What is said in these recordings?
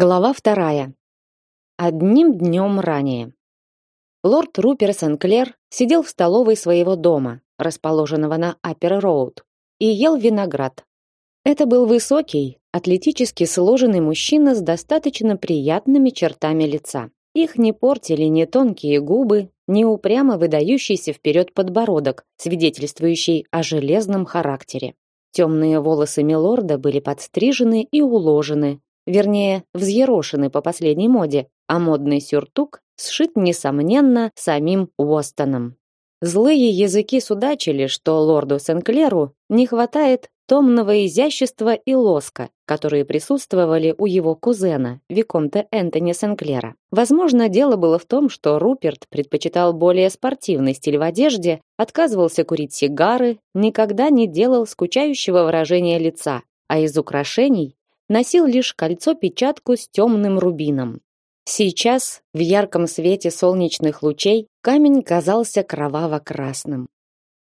Глава вторая. Одним днем ранее. Лорд Рупер Сенклер сидел в столовой своего дома, расположенного на Аппер-Роуд, и ел виноград. Это был высокий, атлетически сложенный мужчина с достаточно приятными чертами лица. Их не портили ни тонкие губы, ни упрямо выдающийся вперед подбородок, свидетельствующий о железном характере. Темные волосы милорда были подстрижены и уложены, вернее, взъерошены по последней моде, а модный сюртук сшит, несомненно, самим Уостоном. Злые языки судачили, что лорду Сенклеру не хватает томного изящества и лоска, которые присутствовали у его кузена, виконта Энтони Сенклера. Возможно, дело было в том, что Руперт предпочитал более спортивный стиль в одежде, отказывался курить сигары, никогда не делал скучающего выражения лица, а из украшений носил лишь кольцо-печатку с темным рубином. Сейчас, в ярком свете солнечных лучей, камень казался кроваво-красным.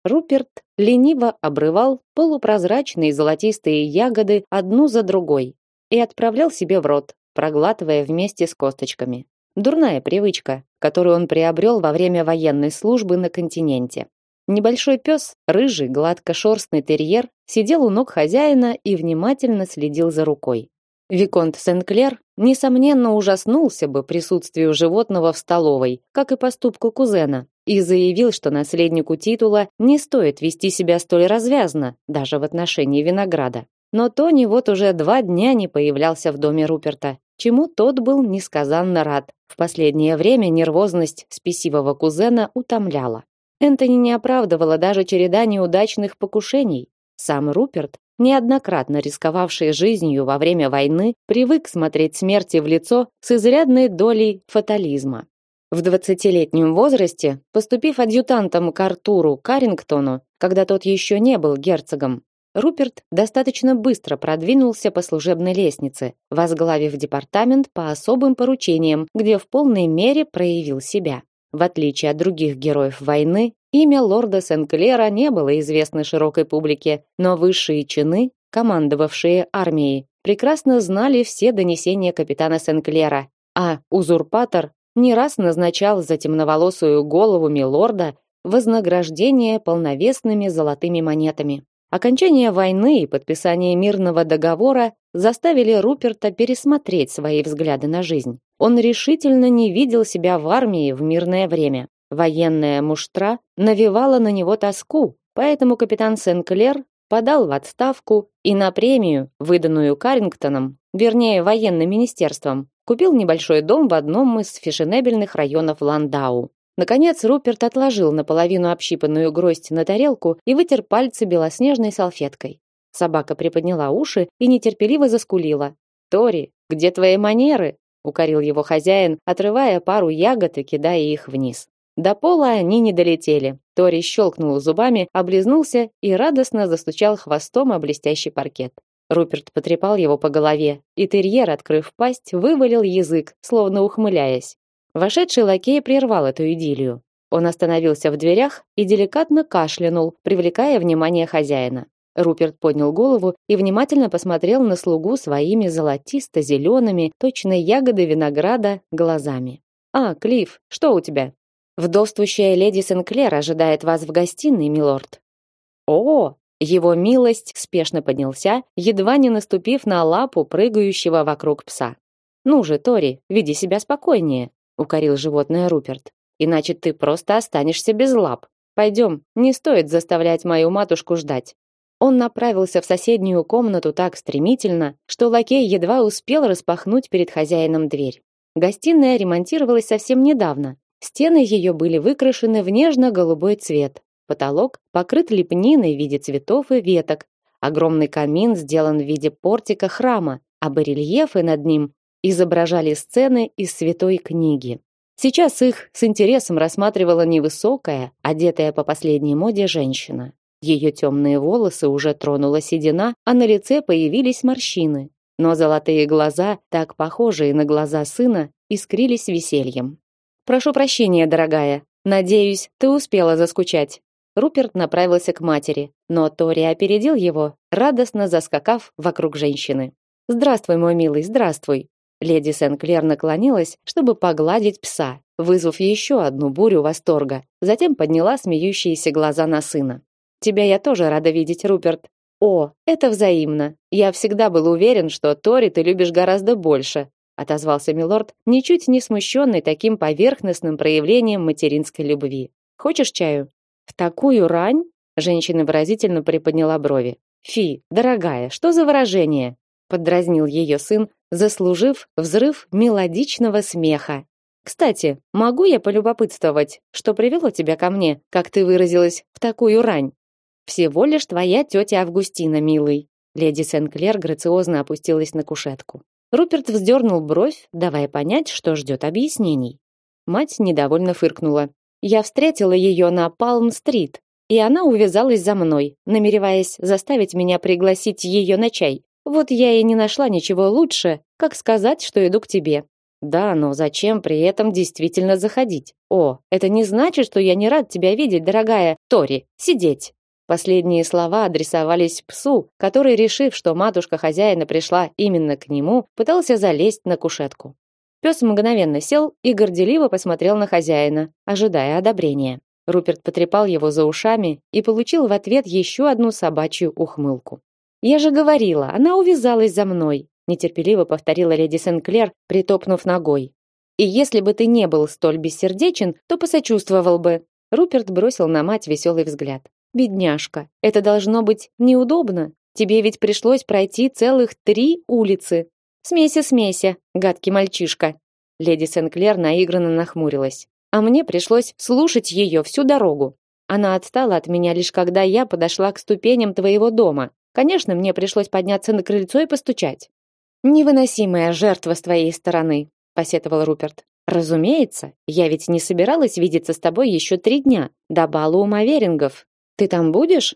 Руперт лениво обрывал полупрозрачные золотистые ягоды одну за другой и отправлял себе в рот, проглатывая вместе с косточками. Дурная привычка, которую он приобрел во время военной службы на континенте. Небольшой пес, рыжий, гладкошерстный терьер, сидел у ног хозяина и внимательно следил за рукой. Виконт Сенклер, несомненно, ужаснулся бы присутствию животного в столовой, как и поступку кузена, и заявил, что наследнику титула не стоит вести себя столь развязно, даже в отношении винограда. Но Тони вот уже два дня не появлялся в доме Руперта, чему тот был несказанно рад. В последнее время нервозность спесивого кузена утомляла. Энтони не оправдывала даже череда неудачных покушений. Сам Руперт, неоднократно рисковавший жизнью во время войны, привык смотреть смерти в лицо с изрядной долей фатализма. В двадцатилетнем возрасте, поступив адъютантом к Артуру Карингтону, когда тот еще не был герцогом, Руперт достаточно быстро продвинулся по служебной лестнице, возглавив департамент по особым поручениям, где в полной мере проявил себя. В отличие от других героев войны, имя лорда Сенклера не было известно широкой публике, но высшие чины, командовавшие армией, прекрасно знали все донесения капитана Сенклера, а узурпатор не раз назначал за темноволосую голову милорда вознаграждение полновесными золотыми монетами. Окончание войны и подписание мирного договора заставили Руперта пересмотреть свои взгляды на жизнь. Он решительно не видел себя в армии в мирное время. Военная муштра навевала на него тоску, поэтому капитан Сенклер подал в отставку и на премию, выданную Карингтоном, вернее военным министерством, купил небольшой дом в одном из фешенебельных районов Ландау. Наконец Руперт отложил наполовину общипанную гроздь на тарелку и вытер пальцы белоснежной салфеткой. Собака приподняла уши и нетерпеливо заскулила. «Тори, где твои манеры?» укорил его хозяин, отрывая пару ягод и кидая их вниз. До пола они не долетели. Тори щелкнул зубами, облизнулся и радостно застучал хвостом о блестящий паркет. Руперт потрепал его по голове, и терьер, открыв пасть, вывалил язык, словно ухмыляясь. Вошедший лакей прервал эту идиллию. Он остановился в дверях и деликатно кашлянул, привлекая внимание хозяина. Руперт поднял голову и внимательно посмотрел на слугу своими золотисто-зелеными, точно ягоды винограда, глазами. «А, Клифф, что у тебя?» «Вдовствующая леди Сенклер ожидает вас в гостиной, милорд». «О!» Его милость спешно поднялся, едва не наступив на лапу прыгающего вокруг пса. «Ну же, Тори, веди себя спокойнее», — укорил животное Руперт. «Иначе ты просто останешься без лап. Пойдем, не стоит заставлять мою матушку ждать». Он направился в соседнюю комнату так стремительно, что лакей едва успел распахнуть перед хозяином дверь. Гостиная ремонтировалась совсем недавно. Стены ее были выкрашены в нежно-голубой цвет. Потолок покрыт лепниной в виде цветов и веток. Огромный камин сделан в виде портика храма, а барельефы над ним изображали сцены из святой книги. Сейчас их с интересом рассматривала невысокая, одетая по последней моде женщина. Ее темные волосы уже тронула седина, а на лице появились морщины. Но золотые глаза, так похожие на глаза сына, искрились весельем. «Прошу прощения, дорогая. Надеюсь, ты успела заскучать». Руперт направился к матери, но Тори опередил его, радостно заскакав вокруг женщины. «Здравствуй, мой милый, здравствуй!» Леди Сенклер наклонилась, чтобы погладить пса, вызвав еще одну бурю восторга. Затем подняла смеющиеся глаза на сына. Тебя я тоже рада видеть, Руперт. О, это взаимно. Я всегда был уверен, что Тори ты любишь гораздо больше, отозвался милорд, ничуть не смущенный таким поверхностным проявлением материнской любви. Хочешь чаю? В такую рань? Женщина выразительно приподняла брови. Фи, дорогая, что за выражение? Поддразнил ее сын, заслужив взрыв мелодичного смеха. Кстати, могу я полюбопытствовать, что привело тебя ко мне, как ты выразилась, в такую рань? Всего лишь твоя тетя Августина, милый. Леди Сенклер грациозно опустилась на кушетку. Руперт вздернул бровь, давая понять, что ждет объяснений. Мать недовольно фыркнула. Я встретила ее на Палм-стрит, и она увязалась за мной, намереваясь заставить меня пригласить ее на чай. Вот я и не нашла ничего лучше, как сказать, что иду к тебе. Да, но зачем при этом действительно заходить? О, это не значит, что я не рад тебя видеть, дорогая Тори. Сидеть. Последние слова адресовались псу, который, решив, что матушка хозяина пришла именно к нему, пытался залезть на кушетку. Пес мгновенно сел и горделиво посмотрел на хозяина, ожидая одобрения. Руперт потрепал его за ушами и получил в ответ еще одну собачью ухмылку. «Я же говорила, она увязалась за мной», нетерпеливо повторила леди Сенклер, притопнув ногой. «И если бы ты не был столь бессердечен, то посочувствовал бы». Руперт бросил на мать веселый взгляд. Бедняжка, это должно быть неудобно. Тебе ведь пришлось пройти целых три улицы. Смейся, смейся, гадкий мальчишка. Леди Сенклер наигранно нахмурилась. А мне пришлось слушать ее всю дорогу. Она отстала от меня лишь когда я подошла к ступеням твоего дома. Конечно, мне пришлось подняться на крыльцо и постучать. Невыносимая жертва с твоей стороны, посетовал Руперт. Разумеется, я ведь не собиралась видеться с тобой еще три дня до бала у Маверингов. Ты там будешь?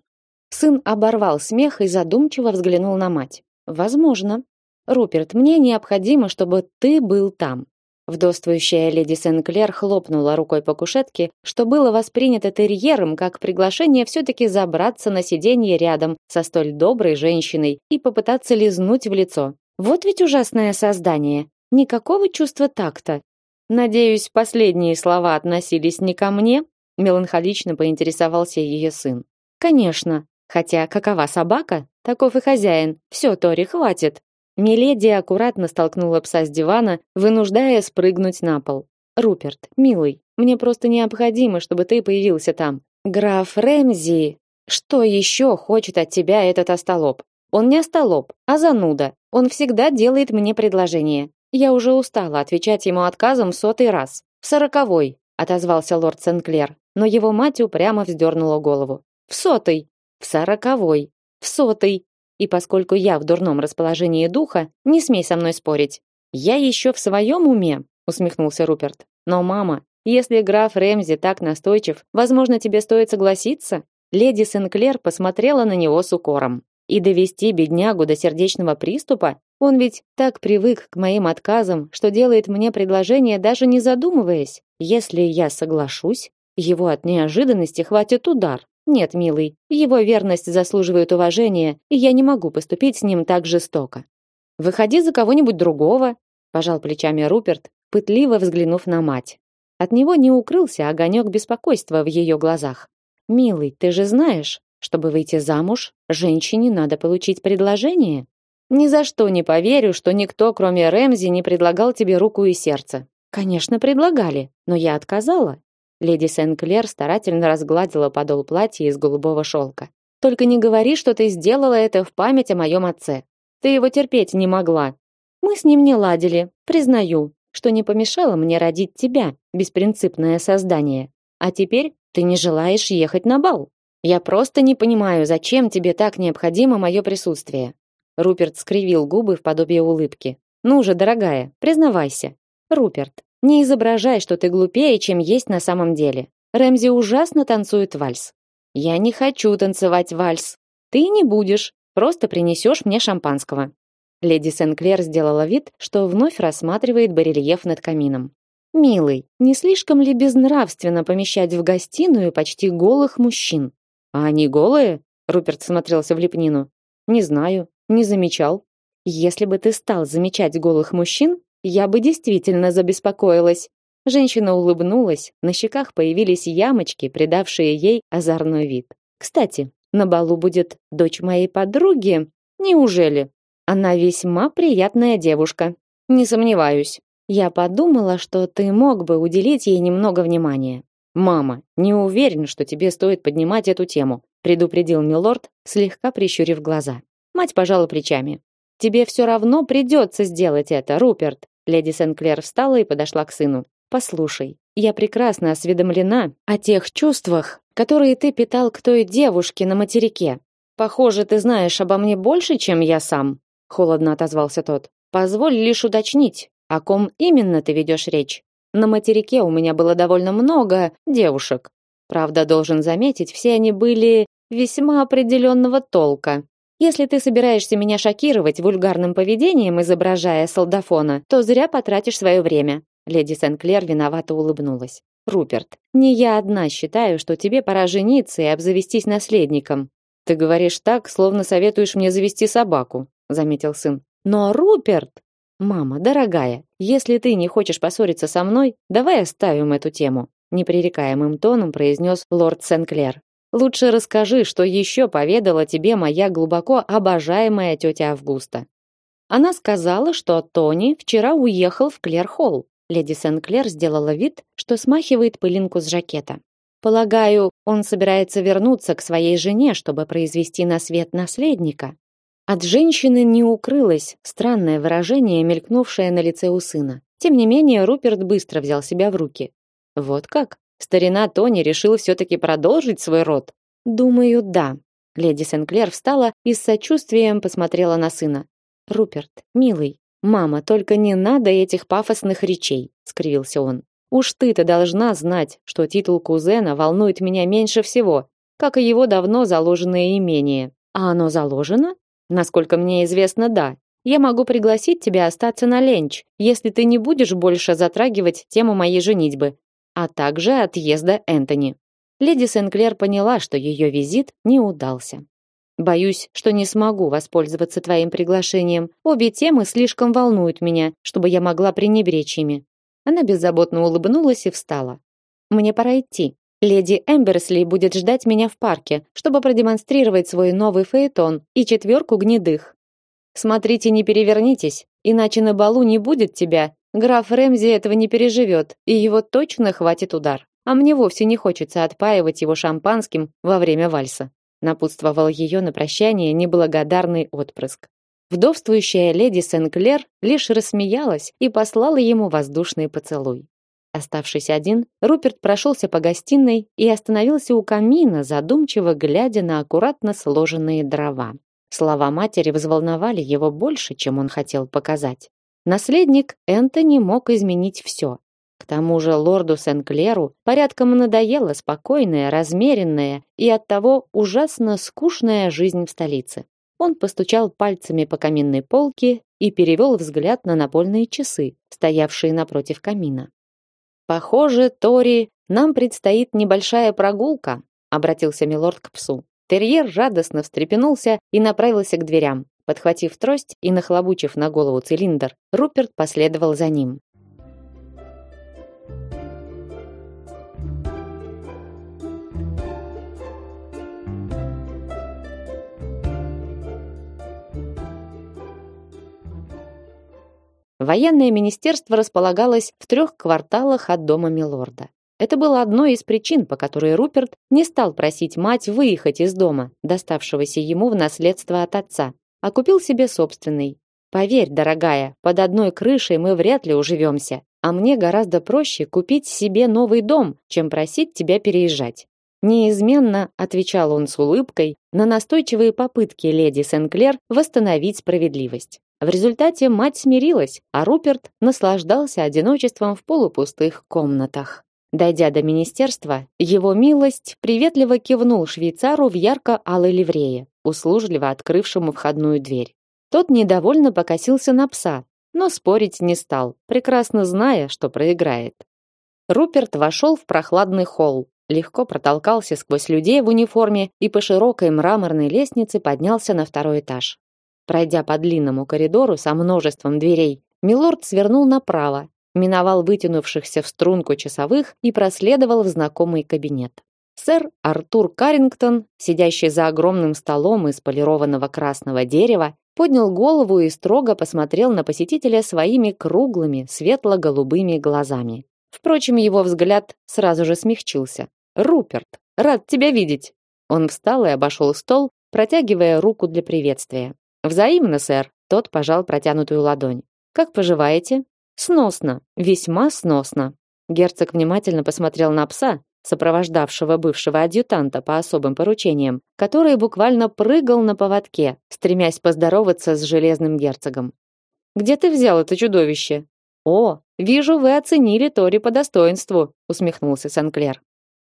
Сын оборвал смех и задумчиво взглянул на мать. Возможно. Руперт, мне необходимо, чтобы ты был там. Вдовствующая леди Сенклер хлопнула рукой по кушетке, что было воспринято терьером как приглашение все-таки забраться на сиденье рядом со столь доброй женщиной и попытаться лизнуть в лицо. Вот ведь ужасное создание. Никакого чувства такта. Надеюсь, последние слова относились не ко мне, меланхолично поинтересовался ее сын. Конечно, хотя какова собака, таков и хозяин. Все, Тори, хватит. Миледи аккуратно столкнула пса с дивана, вынуждая спрыгнуть на пол. Руперт, милый, мне просто необходимо, чтобы ты появился там. Граф Рэмзи, что еще хочет от тебя этот остолоп? Он не остолоп, а зануда. Он всегда делает мне предложение. Я уже устала отвечать ему отказом в сотый раз. В сороковой, отозвался лорд Сенклер но его мать упрямо вздернула голову. В сотый, в сороковой, в сотый. И поскольку я в дурном расположении духа, не смей со мной спорить. Я еще в своем уме, усмехнулся Руперт. Но мама, если граф Рэмзи так настойчив, возможно, тебе стоит согласиться. Леди Сенклер посмотрела на него с укором. И довести беднягу до сердечного приступа? Он ведь так привык к моим отказам, что делает мне предложение даже не задумываясь. Если я соглашусь, его от неожиданности хватит удар. Нет, милый, его верность заслуживает уважения, и я не могу поступить с ним так жестоко. Выходи за кого-нибудь другого, пожал плечами Руперт, пытливо взглянув на мать. От него не укрылся огонек беспокойства в ее глазах. Милый, ты же знаешь, чтобы выйти замуж, женщине надо получить предложение. Ни за что не поверю, что никто, кроме Рэмзи, не предлагал тебе руку и сердце. Конечно, предлагали, но я отказала. Леди Сенклер старательно разгладила подол платья из голубого шелка. Только не говори, что ты сделала это в память о моем отце. Ты его терпеть не могла. Мы с ним не ладили, признаю, что не помешало мне родить тебя, беспринципное создание. А теперь ты не желаешь ехать на бал. Я просто не понимаю, зачем тебе так необходимо мое присутствие. Руперт скривил губы в подобие улыбки. Ну же, дорогая, признавайся. Руперт, не изображай, что ты глупее, чем есть на самом деле. Рэмзи ужасно танцует вальс. Я не хочу танцевать вальс. Ты не будешь, просто принесешь мне шампанского. Леди Сенклер сделала вид, что вновь рассматривает барельеф над камином. Милый, не слишком ли безнравственно помещать в гостиную почти голых мужчин? А они голые? Руперт смотрелся в лепнину. Не знаю, не замечал. Если бы ты стал замечать голых мужчин, я бы действительно забеспокоилась. Женщина улыбнулась, на щеках появились ямочки, придавшие ей озорной вид. Кстати, на балу будет дочь моей подруги. Неужели? Она весьма приятная девушка. Не сомневаюсь. Я подумала, что ты мог бы уделить ей немного внимания. Мама, не уверен, что тебе стоит поднимать эту тему, предупредил милорд, слегка прищурив глаза. Мать пожала плечами. Тебе все равно придется сделать это, Руперт. Леди Сенклер встала и подошла к сыну. Послушай, я прекрасно осведомлена о тех чувствах, которые ты питал к той девушке на материке. Похоже, ты знаешь обо мне больше, чем я сам, холодно отозвался тот. Позволь лишь уточнить, о ком именно ты ведешь речь. На материке у меня было довольно много девушек. Правда, должен заметить, все они были весьма определенного толка. Если ты собираешься меня шокировать вульгарным поведением, изображая солдафона, то зря потратишь свое время. Леди Сенклер виновато улыбнулась. Руперт, не я одна считаю, что тебе пора жениться и обзавестись наследником. Ты говоришь так, словно советуешь мне завести собаку, заметил сын. Но Руперт, мама, дорогая, если ты не хочешь поссориться со мной, давай оставим эту тему, непререкаемым тоном произнес лорд Сенклер. Лучше расскажи, что еще поведала тебе моя глубоко обожаемая тетя Августа. Она сказала, что Тони вчера уехал в Клерхолл. Леди Сенклер сделала вид, что смахивает пылинку с жакета. Полагаю, он собирается вернуться к своей жене, чтобы произвести на свет наследника. От женщины не укрылось странное выражение, мелькнувшее на лице у сына. Тем не менее, Руперт быстро взял себя в руки. Вот как? Старина Тони решил все-таки продолжить свой род? Думаю, да. Леди Сенклер встала и с сочувствием посмотрела на сына. Руперт, милый, мама, только не надо этих пафосных речей, скривился он. Уж ты-то должна знать, что титул кузена волнует меня меньше всего, как и его давно заложенное имение. А оно заложено? Насколько мне известно, да. Я могу пригласить тебя остаться на ленч, если ты не будешь больше затрагивать тему моей женитьбы, а также отъезда Энтони. Леди Сенклер поняла, что ее визит не удался. Боюсь, что не смогу воспользоваться твоим приглашением. Обе темы слишком волнуют меня, чтобы я могла пренебречь ими. Она беззаботно улыбнулась и встала. Мне пора идти. Леди Эмберсли будет ждать меня в парке, чтобы продемонстрировать свой новый фаэтон и четверку гнедых. Смотрите, не перевернитесь, иначе на балу не будет тебя Граф Рэмзи этого не переживет, и его точно хватит удар. А мне вовсе не хочется отпаивать его шампанским во время вальса. Напутствовал ее на прощание неблагодарный отпрыск. Вдовствующая леди Сенклер лишь рассмеялась и послала ему воздушный поцелуй. Оставшись один, Руперт прошелся по гостиной и остановился у камина, задумчиво глядя на аккуратно сложенные дрова. Слова матери взволновали его больше, чем он хотел показать. Наследник Энтони мог изменить все. К тому же лорду Сенклеру порядком надоела спокойная, размеренная и оттого ужасно скучная жизнь в столице. Он постучал пальцами по каминной полке и перевел взгляд на напольные часы, стоявшие напротив камина. Похоже, Тори, нам предстоит небольшая прогулка, обратился милорд к псу. Терьер радостно встрепенулся и направился к дверям. Подхватив трость и нахлобучив на голову цилиндр, Руперт последовал за ним. Военное министерство располагалось в трех кварталах от дома милорда. Это было одной из причин, по которой Руперт не стал просить мать выехать из дома, доставшегося ему в наследство от отца, а купил себе собственный. Поверь, дорогая, под одной крышей мы вряд ли уживемся, а мне гораздо проще купить себе новый дом, чем просить тебя переезжать. Неизменно отвечал он с улыбкой на настойчивые попытки леди Сенклер восстановить справедливость. В результате мать смирилась, а Руперт наслаждался одиночеством в полупустых комнатах. Дойдя до министерства, его милость приветливо кивнул швейцару в ярко-алой ливрее, услужливо открывшему входную дверь. Тот недовольно покосился на пса, но спорить не стал, прекрасно зная, что проиграет. Руперт вошел в прохладный холл, легко протолкался сквозь людей в униформе и по широкой мраморной лестнице поднялся на второй этаж. Пройдя по длинному коридору со множеством дверей, Милорд свернул направо, миновал вытянувшихся в струнку часовых и проследовал в знакомый кабинет. Сэр Артур Каррингтон, сидящий за огромным столом из полированного красного дерева, поднял голову и строго посмотрел на посетителя своими круглыми, светло-голубыми глазами. Впрочем, его взгляд сразу же смягчился. «Руперт, рад тебя видеть!» Он встал и обошел стол, протягивая руку для приветствия. «Взаимно, сэр!» Тот пожал протянутую ладонь. «Как поживаете?» «Сносно, весьма сносно». Герцог внимательно посмотрел на пса, сопровождавшего бывшего адъютанта по особым поручениям, который буквально прыгал на поводке, стремясь поздороваться с железным герцогом. «Где ты взял это чудовище?» «О, вижу, вы оценили Тори по достоинству», усмехнулся Санклер.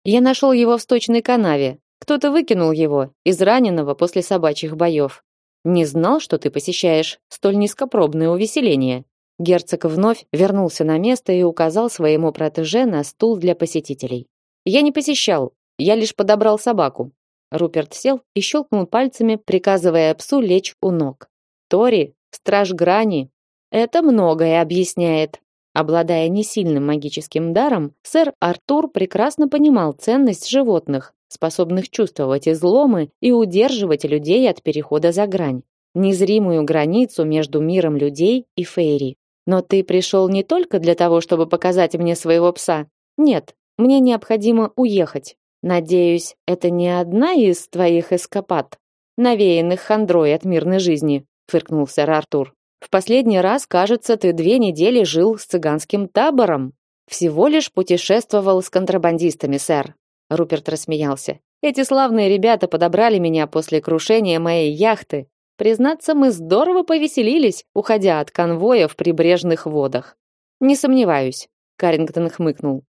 «Я нашел его в сточной канаве. Кто-то выкинул его, из раненого после собачьих боев. Не знал, что ты посещаешь столь низкопробное увеселение». Герцог вновь вернулся на место и указал своему протеже на стул для посетителей. Я не посещал, я лишь подобрал собаку. Руперт сел и щелкнул пальцами, приказывая псу лечь у ног. Тори, страж грани, это многое объясняет. Обладая несильным магическим даром, сэр Артур прекрасно понимал ценность животных, способных чувствовать изломы и удерживать людей от перехода за грань, незримую границу между миром людей и фейри. Но ты пришел не только для того, чтобы показать мне своего пса. Нет, мне необходимо уехать. Надеюсь, это не одна из твоих эскапад, навеянных хандрой от мирной жизни, фыркнул сэр Артур. В последний раз, кажется, ты две недели жил с цыганским табором. Всего лишь путешествовал с контрабандистами, сэр. Руперт рассмеялся. Эти славные ребята подобрали меня после крушения моей яхты. Признаться, мы здорово повеселились, уходя от конвоя в прибрежных водах. Не сомневаюсь, Карингтон хмыкнул.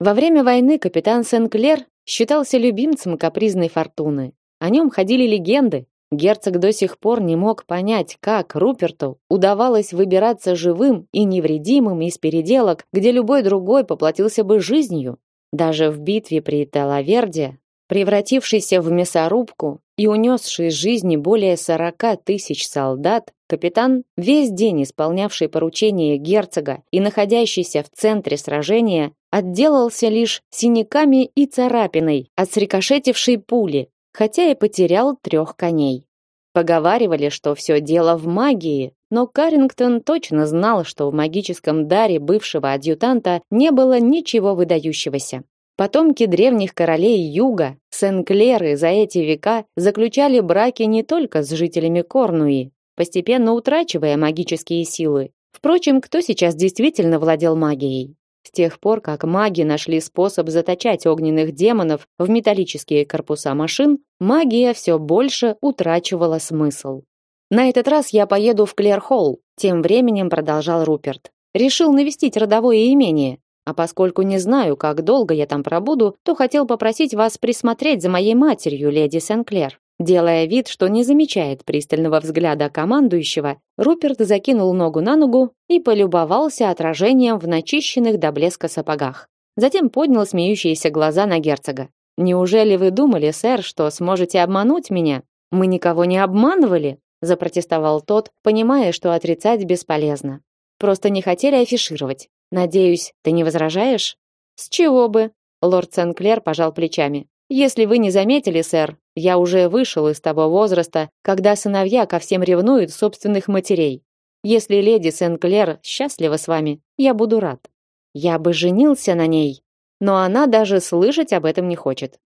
Во время войны капитан Сен-Клер считался любимцем капризной фортуны. О нем ходили легенды. Герцог до сих пор не мог понять, как Руперту удавалось выбираться живым и невредимым из переделок, где любой другой поплатился бы жизнью. Даже в битве при Талаверде, превратившейся в мясорубку и унесшей жизни более сорока тысяч солдат, Капитан, весь день исполнявший поручения герцога и находящийся в центре сражения, отделался лишь синяками и царапиной от срикошетившей пули, хотя и потерял трех коней. Поговаривали, что все дело в магии, но Карингтон точно знал, что в магическом даре бывшего адъютанта не было ничего выдающегося. Потомки древних королей Юга, Сен-Клеры за эти века заключали браки не только с жителями Корнуи, постепенно утрачивая магические силы. Впрочем, кто сейчас действительно владел магией? С тех пор, как маги нашли способ заточать огненных демонов в металлические корпуса машин, магия все больше утрачивала смысл. На этот раз я поеду в Клерхолл, тем временем продолжал Руперт. Решил навестить родовое имение, а поскольку не знаю, как долго я там пробуду, то хотел попросить вас присмотреть за моей матерью, леди Сенклер. Делая вид, что не замечает пристального взгляда командующего, Руперт закинул ногу на ногу и полюбовался отражением в начищенных до блеска сапогах. Затем поднял смеющиеся глаза на герцога. «Неужели вы думали, сэр, что сможете обмануть меня? Мы никого не обманывали!» запротестовал тот, понимая, что отрицать бесполезно. Просто не хотели афишировать. Надеюсь, ты не возражаешь? С чего бы? Лорд Сенклер пожал плечами. Если вы не заметили, сэр, я уже вышел из того возраста, когда сыновья ко всем ревнуют собственных матерей. Если леди Сен-Клер счастлива с вами, я буду рад. Я бы женился на ней, но она даже слышать об этом не хочет.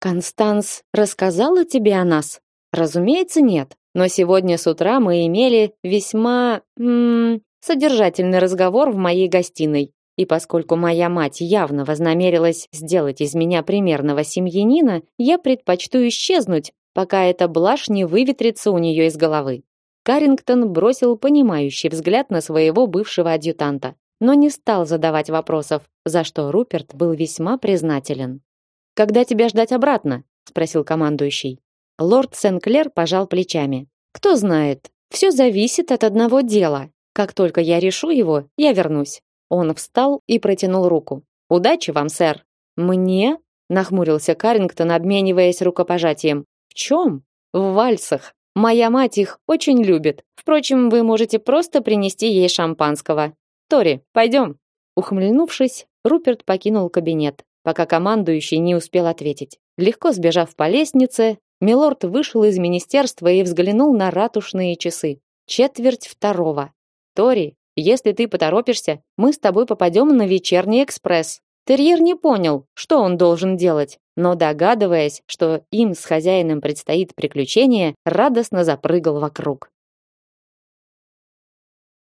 Констанс рассказала тебе о нас? Разумеется, нет. Но сегодня с утра мы имели весьма м содержательный разговор в моей гостиной. И поскольку моя мать явно вознамерилась сделать из меня примерного семьянина, я предпочту исчезнуть, пока эта блажь не выветрится у нее из головы. Карингтон бросил понимающий взгляд на своего бывшего адъютанта, но не стал задавать вопросов, за что Руперт был весьма признателен. Когда тебя ждать обратно? спросил командующий. Лорд Сенклер пожал плечами. Кто знает, все зависит от одного дела. Как только я решу его, я вернусь. Он встал и протянул руку. Удачи вам, сэр. Мне? нахмурился Карингтон, обмениваясь рукопожатием. В чем? В вальсах. Моя мать их очень любит. Впрочем, вы можете просто принести ей шампанского. Тори, пойдем. Ухмыльнувшись, Руперт покинул кабинет, пока командующий не успел ответить. Легко сбежав по лестнице, милорд вышел из министерства и взглянул на ратушные часы. Четверть второго. Тори, если ты поторопишься, мы с тобой попадем на вечерний экспресс. Терьер не понял, что он должен делать, но догадываясь, что им с хозяином предстоит приключение, радостно запрыгал вокруг.